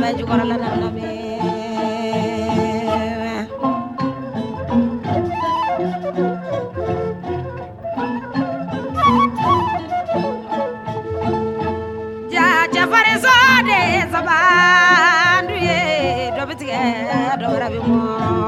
ba jukɔrɔ la lamɛ ja cɛfari sɔ de sabandu ye dɔ bi tigɛ dɔ wɛrɛ bi mɔ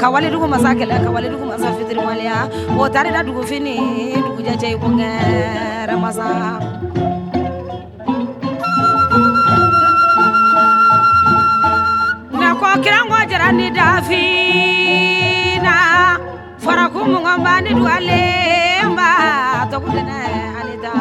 Kawali dugu masa kɛlɛ kawali dugu masa fitiriwaleya o oh, tare da dugu dugujɛjɛ i ko ŋɛrɛ masa kirango jara ni dafina faraku mungamba ni duale mba tokudene alida